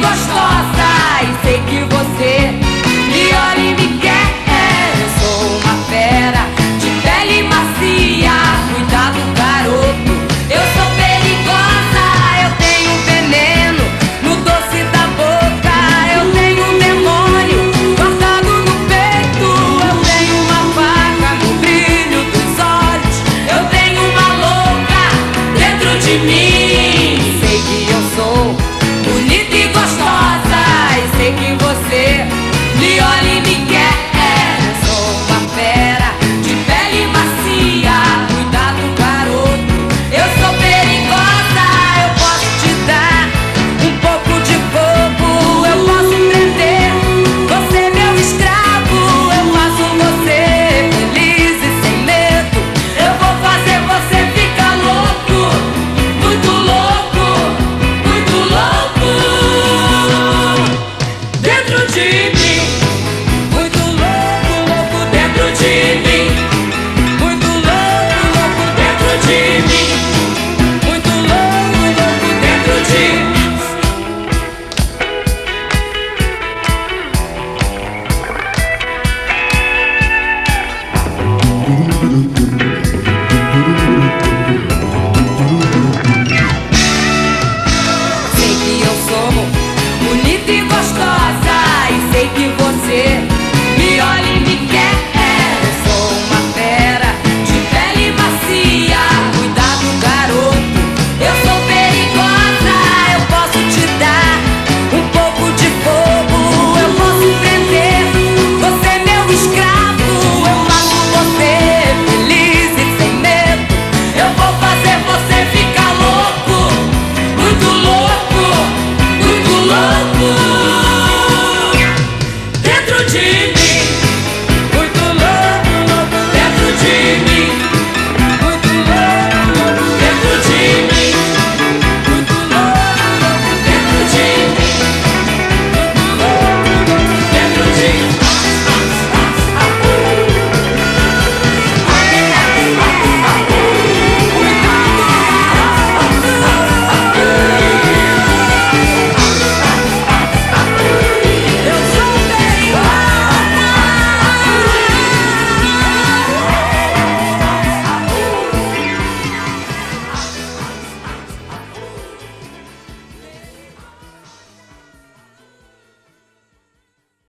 gostosa. E sei que você